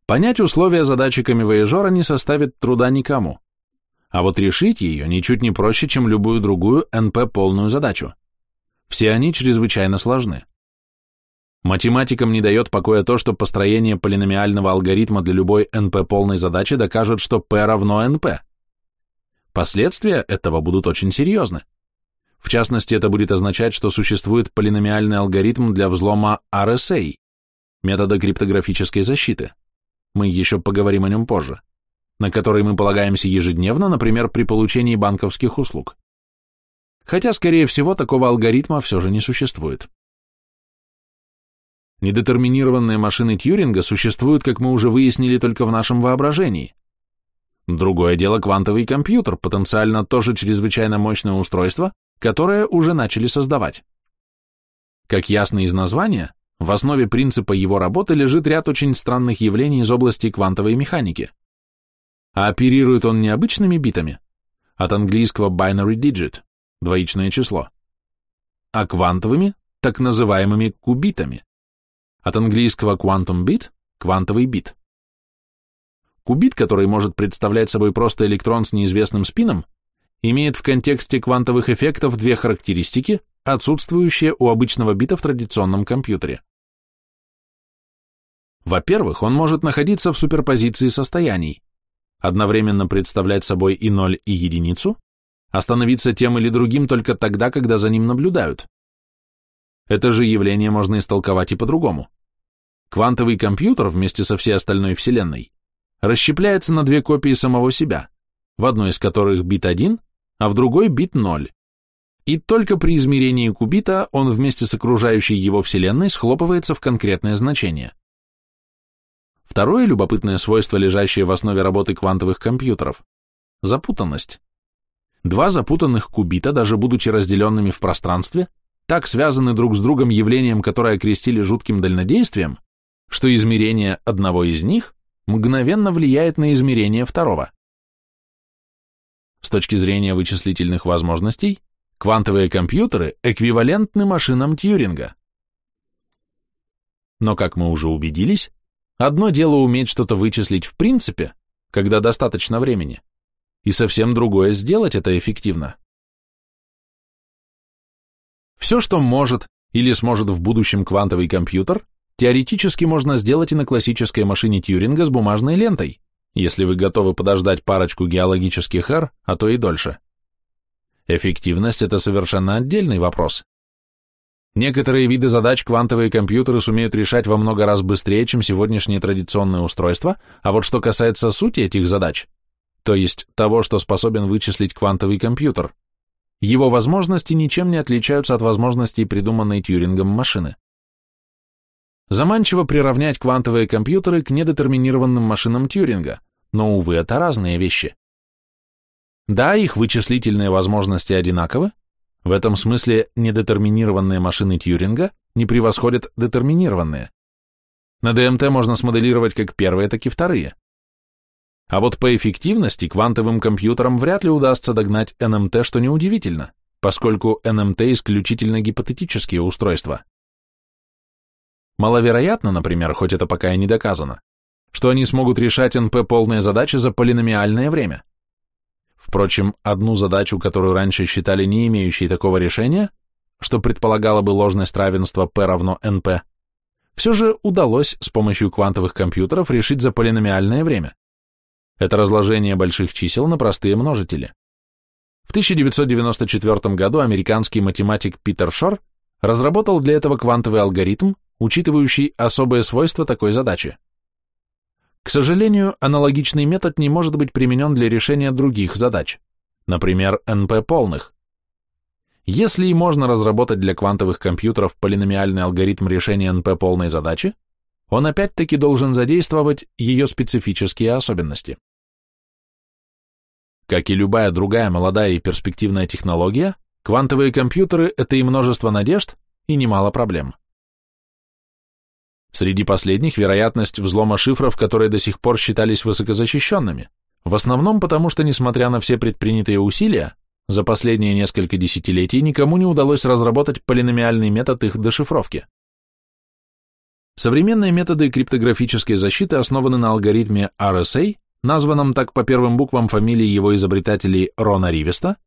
A: Понять условия задачи камевояжера не составит труда никому, а вот решить ее ничуть не проще, чем любую другую НП-полную задачу. Все они чрезвычайно сложны. Математикам не дает покоя то, что построение полиномиального алгоритма для любой NP-полной задачи докажет, что P равно NP. Последствия этого будут очень серьезны. В частности, это будет означать, что существует полиномиальный алгоритм для взлома RSA, метода криптографической защиты мы еще поговорим о нем позже, на который мы полагаемся ежедневно, например, при получении банковских услуг. Хотя, скорее всего, такого алгоритма все же не существует. Недетерминированные машины Тьюринга существуют, как мы уже выяснили, только в нашем воображении. Другое дело квантовый компьютер, потенциально тоже чрезвычайно мощное устройство, которое уже начали создавать. Как ясно из названия, в основе принципа его работы лежит ряд очень странных явлений из области квантовой механики. А оперирует он не обычными битами, от английского binary digit, двоичное число, а квантовыми, так называемыми кубитами, от английского quantum bit, квантовый бит. Кубит, который может представлять собой просто электрон с неизвестным спином, имеет в контексте квантовых эффектов две характеристики, отсутствующие у обычного бита в традиционном компьютере. Во-первых, он может находиться в суперпозиции состояний, одновременно представлять собой и ноль, и единицу, остановиться тем или другим только тогда, когда за ним наблюдают. Это же явление можно истолковать и по-другому. Квантовый компьютер вместе со всей остальной Вселенной расщепляется на две копии самого себя, в одной из которых бит 1, а в другой бит 0. И только при измерении кубита он вместе с окружающей его Вселенной схлопывается в конкретное значение. Второе любопытное свойство, лежащее в основе работы квантовых компьютеров – запутанность. Два запутанных кубита, даже будучи разделенными в пространстве, так связаны друг с другом явлением, которое окрестили жутким дальнодействием, что измерение одного из них мгновенно влияет на измерение второго. С точки зрения вычислительных возможностей, квантовые компьютеры эквивалентны машинам Тьюринга. Но, как мы уже убедились, Одно дело уметь что-то вычислить в принципе, когда достаточно времени, и совсем другое сделать это эффективно. Все, что может или сможет в будущем квантовый компьютер, теоретически можно сделать и на классической машине Тьюринга с бумажной лентой, если вы готовы подождать парочку геологических эр, а то и дольше. Эффективность – это совершенно отдельный вопрос. Некоторые виды задач квантовые компьютеры сумеют решать во много раз быстрее, чем сегодняшние традиционные устройства, а вот что касается сути этих задач, то есть того, что способен вычислить квантовый компьютер, его возможности ничем не отличаются от возможностей придуманной Тьюрингом машины. Заманчиво приравнять квантовые компьютеры к недетерминированным машинам Тьюринга, но, увы, это разные вещи. Да, их вычислительные возможности одинаковы, в этом смысле недетерминированные машины Тьюринга не превосходят детерминированные. На ДМТ можно смоделировать как первые, так и вторые. А вот по эффективности квантовым компьютерам вряд ли удастся догнать НМТ, что неудивительно, поскольку НМТ исключительно гипотетические устройства. Маловероятно, например, хоть это пока и не доказано, что они смогут решать НП-полные задачи за полиномиальное время. Впрочем, одну задачу, которую раньше считали не имеющей такого решения, что предполагало бы ложность равенства P равно NP, все же удалось с помощью квантовых компьютеров решить за полиномиальное время. Это разложение больших чисел на простые множители. В 1994 году американский математик Питер Шор разработал для этого квантовый алгоритм, учитывающий особые свойства такой задачи. К сожалению, аналогичный метод не может быть применен для решения других задач, например, NP-полных. Если и можно разработать для квантовых компьютеров полиномиальный алгоритм решения NP-полной задачи, он опять-таки должен задействовать ее специфические особенности. Как и любая другая молодая и перспективная технология, квантовые компьютеры – это и множество надежд, и немало проблем. Среди последних вероятность взлома шифров, которые до сих пор считались высокозащищенными, в основном потому, что, несмотря на все предпринятые усилия, за последние несколько десятилетий никому не удалось разработать полиномиальный метод их дешифровки. Современные методы криптографической защиты основаны на алгоритме RSA, названном так по первым буквам фамилии его изобретателей Рона Ривеста,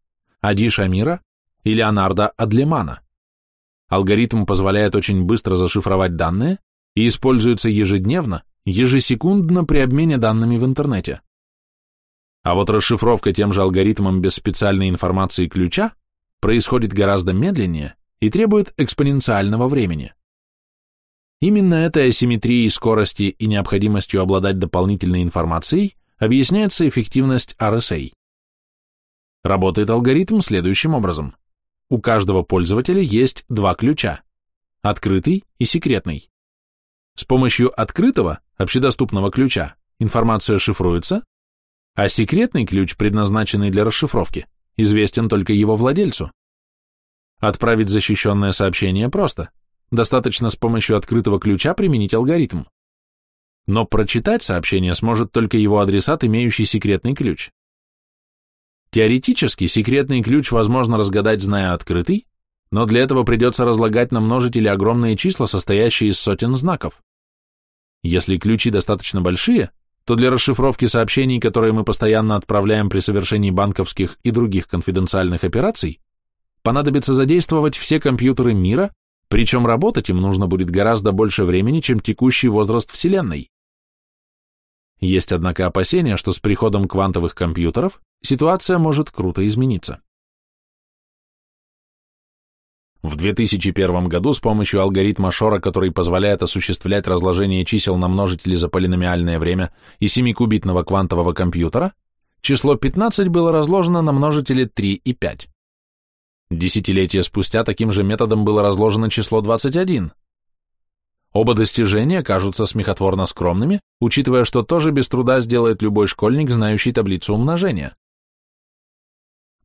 A: Ади Шамира и Леонардо Адлемана. Алгоритм позволяет очень быстро зашифровать данные и используется ежедневно, ежесекундно при обмене данными в интернете. А вот расшифровка тем же алгоритмом без специальной информации ключа происходит гораздо медленнее и требует экспоненциального времени. Именно этой асимметрией скорости и необходимостью обладать дополнительной информацией объясняется эффективность RSA. Работает алгоритм следующим образом. У каждого пользователя есть два ключа – открытый и секретный. С помощью открытого, общедоступного ключа информация шифруется, а секретный ключ, предназначенный для расшифровки, известен только его владельцу. Отправить защищенное сообщение просто. Достаточно с помощью открытого ключа применить алгоритм. Но прочитать сообщение сможет только его адресат, имеющий секретный ключ. Теоретически секретный ключ возможно разгадать, зная открытый, но для этого придется разлагать на множители огромные числа, состоящие из сотен знаков. Если ключи достаточно большие, то для расшифровки сообщений, которые мы постоянно отправляем при совершении банковских и других конфиденциальных операций, понадобится задействовать все компьютеры мира, причем работать им нужно будет гораздо больше времени, чем текущий возраст Вселенной. Есть, однако, опасения, что с приходом квантовых компьютеров ситуация может круто измениться. В 2001 году с помощью алгоритма Шора, который позволяет осуществлять разложение чисел на множители за полиномиальное время и 7-кубитного квантового компьютера, число 15 было разложено на множители 3 и 5. Десятилетия спустя таким же методом было разложено число 21. Оба достижения кажутся смехотворно скромными, учитывая, что тоже без труда сделает любой школьник, знающий таблицу умножения.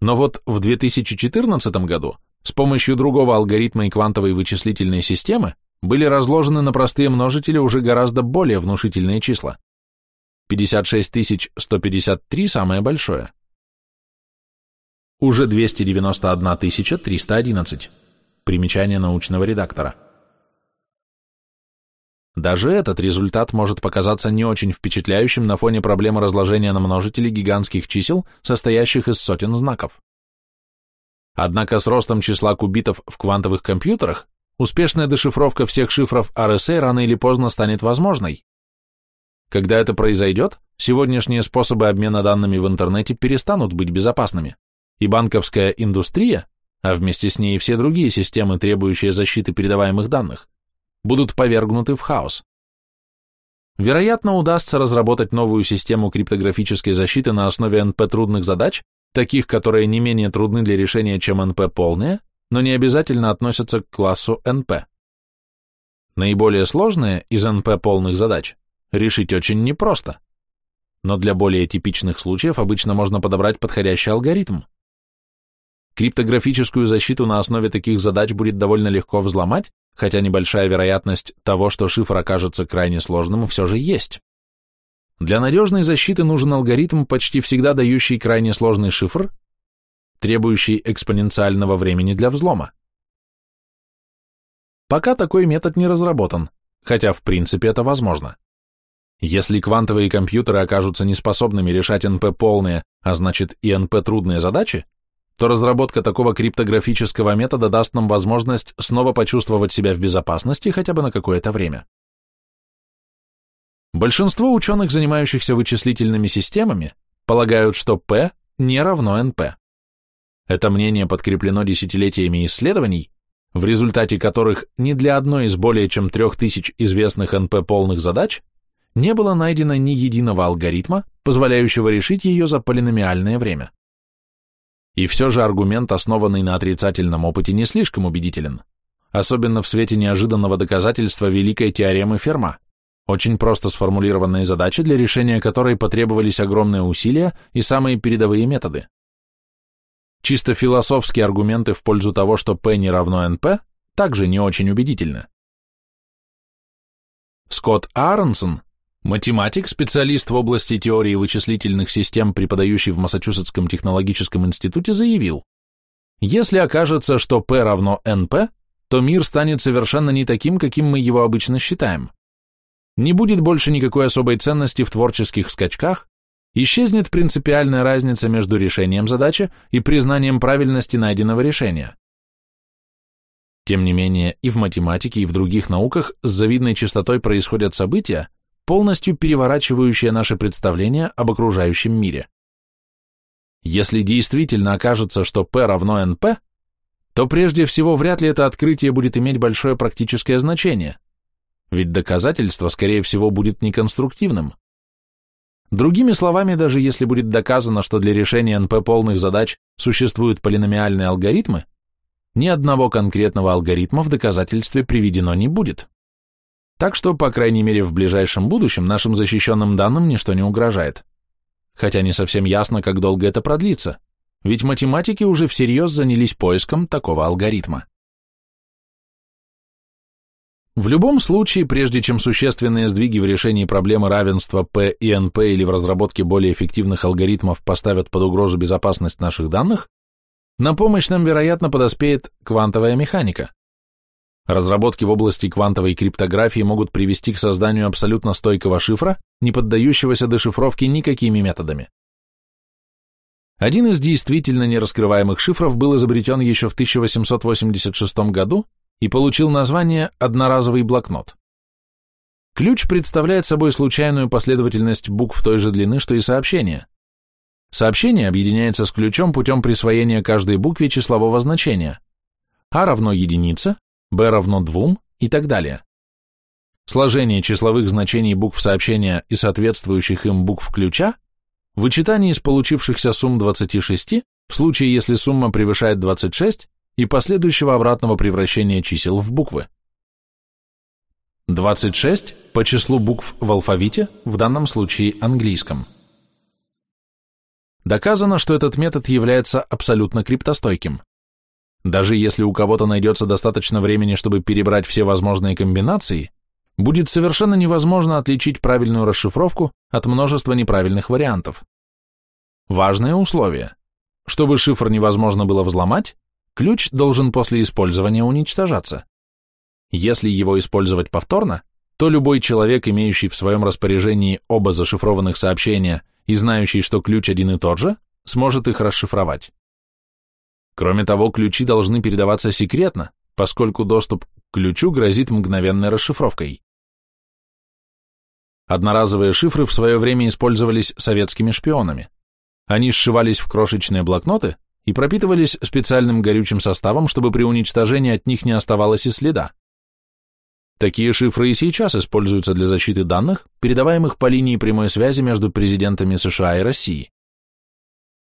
A: Но вот в 2014 году с помощью другого алгоритма и квантовой вычислительной системы были разложены на простые множители уже гораздо более внушительные числа. 56153 самое большое. Уже 291 311. Примечание научного редактора. Даже этот результат может показаться не очень впечатляющим на фоне проблемы разложения на множители гигантских чисел, состоящих из сотен знаков. Однако с ростом числа кубитов в квантовых компьютерах успешная дешифровка всех шифров RSA рано или поздно станет возможной. Когда это произойдет, сегодняшние способы обмена данными в интернете перестанут быть безопасными, и банковская индустрия, а вместе с ней и все другие системы, требующие защиты передаваемых данных, будут повергнуты в хаос. Вероятно, удастся разработать новую систему криптографической защиты на основе NP-трудных задач, таких, которые не менее трудны для решения, чем NP полные, но не обязательно относятся к классу NP. Наиболее сложные из NP полных задач решить очень непросто, но для более типичных случаев обычно можно подобрать подходящий алгоритм. Криптографическую защиту на основе таких задач будет довольно легко взломать, хотя небольшая вероятность того, что шифр окажется крайне сложным, все же есть. Для надежной защиты нужен алгоритм, почти всегда дающий крайне сложный шифр, требующий экспоненциального времени для взлома. Пока такой метод не разработан, хотя в принципе это возможно. Если квантовые компьютеры окажутся неспособными решать НП полные, а значит и НП трудные задачи, то разработка такого криптографического метода даст нам возможность снова почувствовать себя в безопасности хотя бы на какое-то время. Большинство ученых, занимающихся вычислительными системами, полагают, что P не равно NP. Это мнение подкреплено десятилетиями исследований, в результате которых ни для одной из более чем трех тысяч известных NP полных задач не было найдено ни единого алгоритма, позволяющего решить ее за полиномиальное время. И все же аргумент, основанный на отрицательном опыте, не слишком убедителен, особенно в свете неожиданного доказательства великой теоремы Ферма, очень просто сформулированной задачи, для решения которой потребовались огромные усилия и самые передовые методы. Чисто философские аргументы в пользу того, что P не равно NP, также не очень убедительны. Скотт Ааронсон, математик, специалист в области теории вычислительных систем, преподающий в Массачусетском технологическом институте, заявил, если окажется, что P равно NP, то мир станет совершенно не таким, каким мы его обычно считаем. Не будет больше никакой особой ценности в творческих скачках, исчезнет принципиальная разница между решением задачи и признанием правильности найденного решения. Тем не менее, и в математике, и в других науках с завидной частотой происходят события, полностью переворачивающие наше представление об окружающем мире. Если действительно окажется, что P равно NP, то прежде всего вряд ли это открытие будет иметь большое практическое значение, ведь доказательство, скорее всего, будет неконструктивным. Другими словами, даже если будет доказано, что для решения НП полных задач существуют полиномиальные алгоритмы, ни одного конкретного алгоритма в доказательстве приведено не будет. Так что, по крайней мере, в ближайшем будущем нашим защищенным данным ничто не угрожает. Хотя не совсем ясно, как долго это продлится, ведь математики уже всерьез занялись поиском такого алгоритма. В любом случае, прежде чем существенные сдвиги в решении проблемы равенства P и NP или в разработке более эффективных алгоритмов поставят под угрозу безопасность наших данных, на помощь нам, вероятно, подоспеет квантовая механика. Разработки в области квантовой криптографии могут привести к созданию абсолютно стойкого шифра, не поддающегося дешифровке никакими методами. Один из действительно нераскрываемых шифров был изобретен еще в 1886 году и получил название «одноразовый блокнот». Ключ представляет собой случайную последовательность букв той же длины, что и сообщение. Сообщение объединяется с ключом путем присвоения каждой букве числового значения. А равно единице, b равно 2 и так далее. Сложение числовых значений букв сообщения и соответствующих им букв ключа, вычитание из получившихся сумм 26, в случае если сумма превышает 26, и последующего обратного превращения чисел в буквы. 26 по числу букв в алфавите, в данном случае английском. Доказано, что этот метод является абсолютно криптостойким. Даже если у кого-то найдется достаточно времени, чтобы перебрать все возможные комбинации, будет совершенно невозможно отличить правильную расшифровку от множества неправильных вариантов. Важное условие. Чтобы шифр невозможно было взломать, ключ должен после использования уничтожаться. Если его использовать повторно, то любой человек, имеющий в своем распоряжении оба зашифрованных сообщения и знающий, что ключ один и тот же, сможет их расшифровать. Кроме того, ключи должны передаваться секретно, поскольку доступ к ключу грозит мгновенной расшифровкой. Одноразовые шифры в свое время использовались советскими шпионами. Они сшивались в крошечные блокноты, и пропитывались специальным горючим составом, чтобы при уничтожении от них не оставалось и следа. Такие шифры и сейчас используются для защиты данных, передаваемых по линии прямой связи между президентами США и России.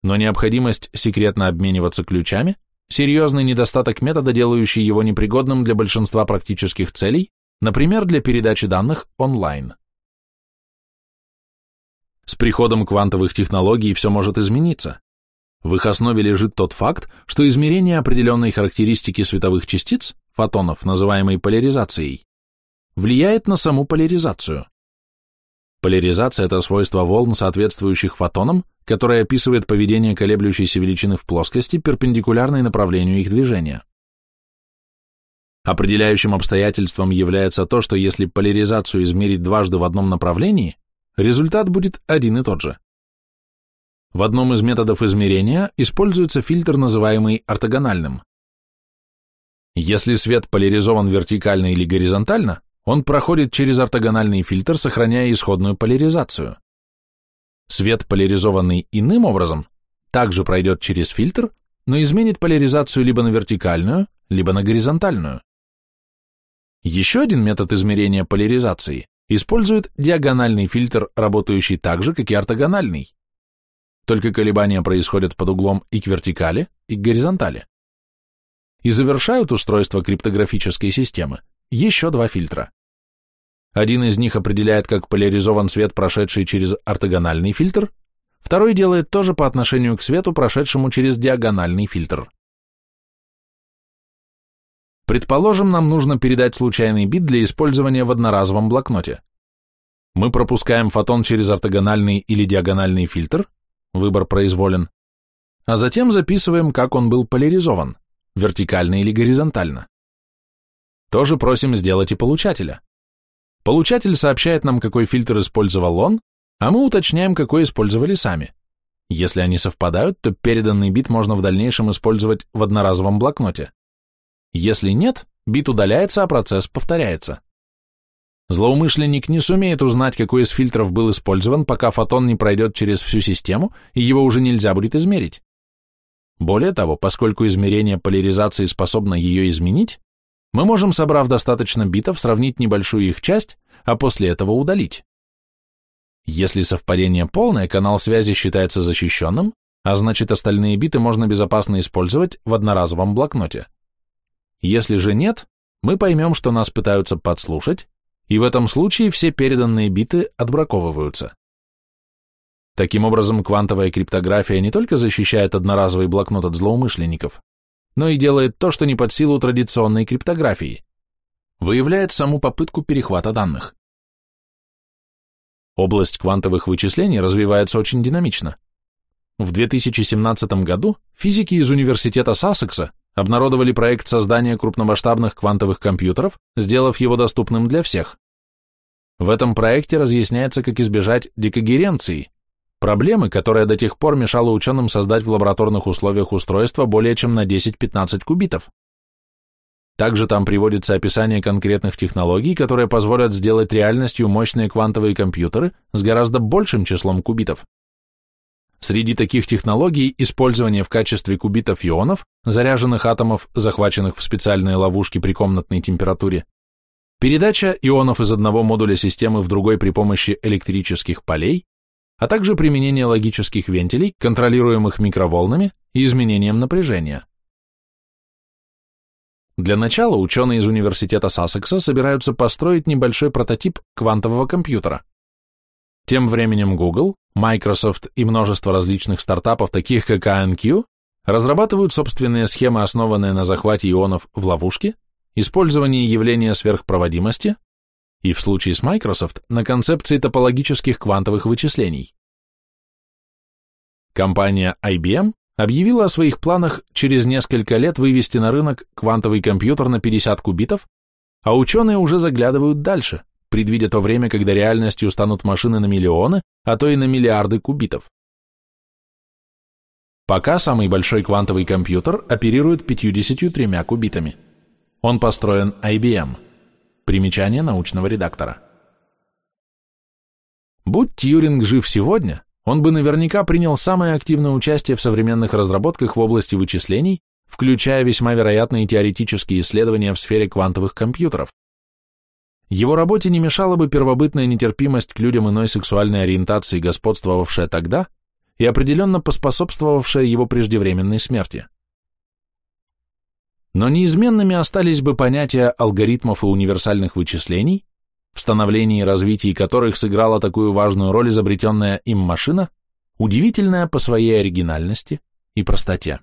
A: Но необходимость секретно обмениваться ключами – серьезный недостаток метода, делающий его непригодным для большинства практических целей, например, для передачи данных онлайн. С приходом квантовых технологий все может измениться. В их основе лежит тот факт, что измерение определенной характеристики световых частиц, фотонов, называемой поляризацией, влияет на саму поляризацию. Поляризация – это свойство волн, соответствующих фотонам, которое описывает поведение колеблющейся величины в плоскости, перпендикулярной направлению их движения. Определяющим обстоятельством является то, что если поляризацию измерить дважды в одном направлении, результат будет один и тот же. В одном из методов измерения используется фильтр, называемый ортогональным. Если свет поляризован вертикально или горизонтально, он проходит через ортогональный фильтр, сохраняя исходную поляризацию. Свет, поляризованный иным образом, также пройдет через фильтр, но изменит поляризацию либо на вертикальную, либо на горизонтальную. Еще один метод измерения поляризации использует диагональный фильтр, работающий так же, как и ортогональный. Только колебания происходят под углом и к вертикали, и к горизонтали. И завершают устройство криптографической системы еще два фильтра. Один из них определяет, как поляризован свет, прошедший через ортогональный фильтр, второй делает то же по отношению к свету, прошедшему через диагональный фильтр. Предположим, нам нужно передать случайный бит для использования в одноразовом блокноте. Мы пропускаем фотон через ортогональный или диагональный фильтр, выбор произволен, а затем записываем, как он был поляризован, вертикально или горизонтально. Тоже просим сделать и получателя. Получатель сообщает нам, какой фильтр использовал он, а мы уточняем, какой использовали сами. Если они совпадают, то переданный бит можно в дальнейшем использовать в одноразовом блокноте. Если нет, бит удаляется, а процесс повторяется. Злоумышленник не сумеет узнать, какой из фильтров был использован, пока фотон не пройдет через всю систему, и его уже нельзя будет измерить. Более того, поскольку измерение поляризации способно ее изменить, мы можем, собрав достаточно битов, сравнить небольшую их часть, а после этого удалить. Если совпадение полное, канал связи считается защищенным, а значит остальные биты можно безопасно использовать в одноразовом блокноте. Если же нет, мы поймем, что нас пытаются подслушать, и в этом случае все переданные биты отбраковываются. Таким образом, квантовая криптография не только защищает одноразовый блокнот от злоумышленников, но и делает то, что не под силу традиционной криптографии. Выявляет саму попытку перехвата данных. Область квантовых вычислений развивается очень динамично. В 2017 году физики из Университета Сассекса обнародовали проект создания крупномасштабных квантовых компьютеров, сделав его доступным для всех. В этом проекте разъясняется, как избежать декогеренции, Проблемы, которая до тех пор мешала ученым создать в лабораторных условиях устройство более чем на 10-15 кубитов. Также там приводится описание конкретных технологий, которые позволят сделать реальностью мощные квантовые компьютеры с гораздо большим числом кубитов. Среди таких технологий использование в качестве кубитов ионов, заряженных атомов, захваченных в специальные ловушки при комнатной температуре, передача ионов из одного модуля системы в другой при помощи электрических полей, а также применение логических вентилей, контролируемых микроволнами и изменением напряжения. Для начала ученые из университета Сассекса собираются построить небольшой прототип квантового компьютера. Тем временем Google, Microsoft и множество различных стартапов, таких как ANQ, разрабатывают собственные схемы, основанные на захвате ионов в ловушке, использовании явления сверхпроводимости, и в случае с Microsoft на концепции топологических квантовых вычислений. Компания IBM объявила о своих планах через несколько лет вывести на рынок квантовый компьютер на 50 кубитов, а ученые уже заглядывают дальше, предвидя то время, когда реальностью станут машины на миллионы, а то и на миллиарды кубитов. Пока самый большой квантовый компьютер оперирует 53 кубитами. Он построен IBM – Примечание научного редактора. Будь Тьюринг жив сегодня, он бы наверняка принял самое активное участие в современных разработках в области вычислений, включая весьма вероятные теоретические исследования в сфере квантовых компьютеров. Его работе не мешала бы первобытная нетерпимость к людям иной сексуальной ориентации, господствовавшая тогда и определенно поспособствовавшая его преждевременной смерти но неизменными остались бы понятия алгоритмов и универсальных вычислений, в становлении и развитии которых сыграла такую важную роль изобретенная им машина, удивительная по своей оригинальности и простоте.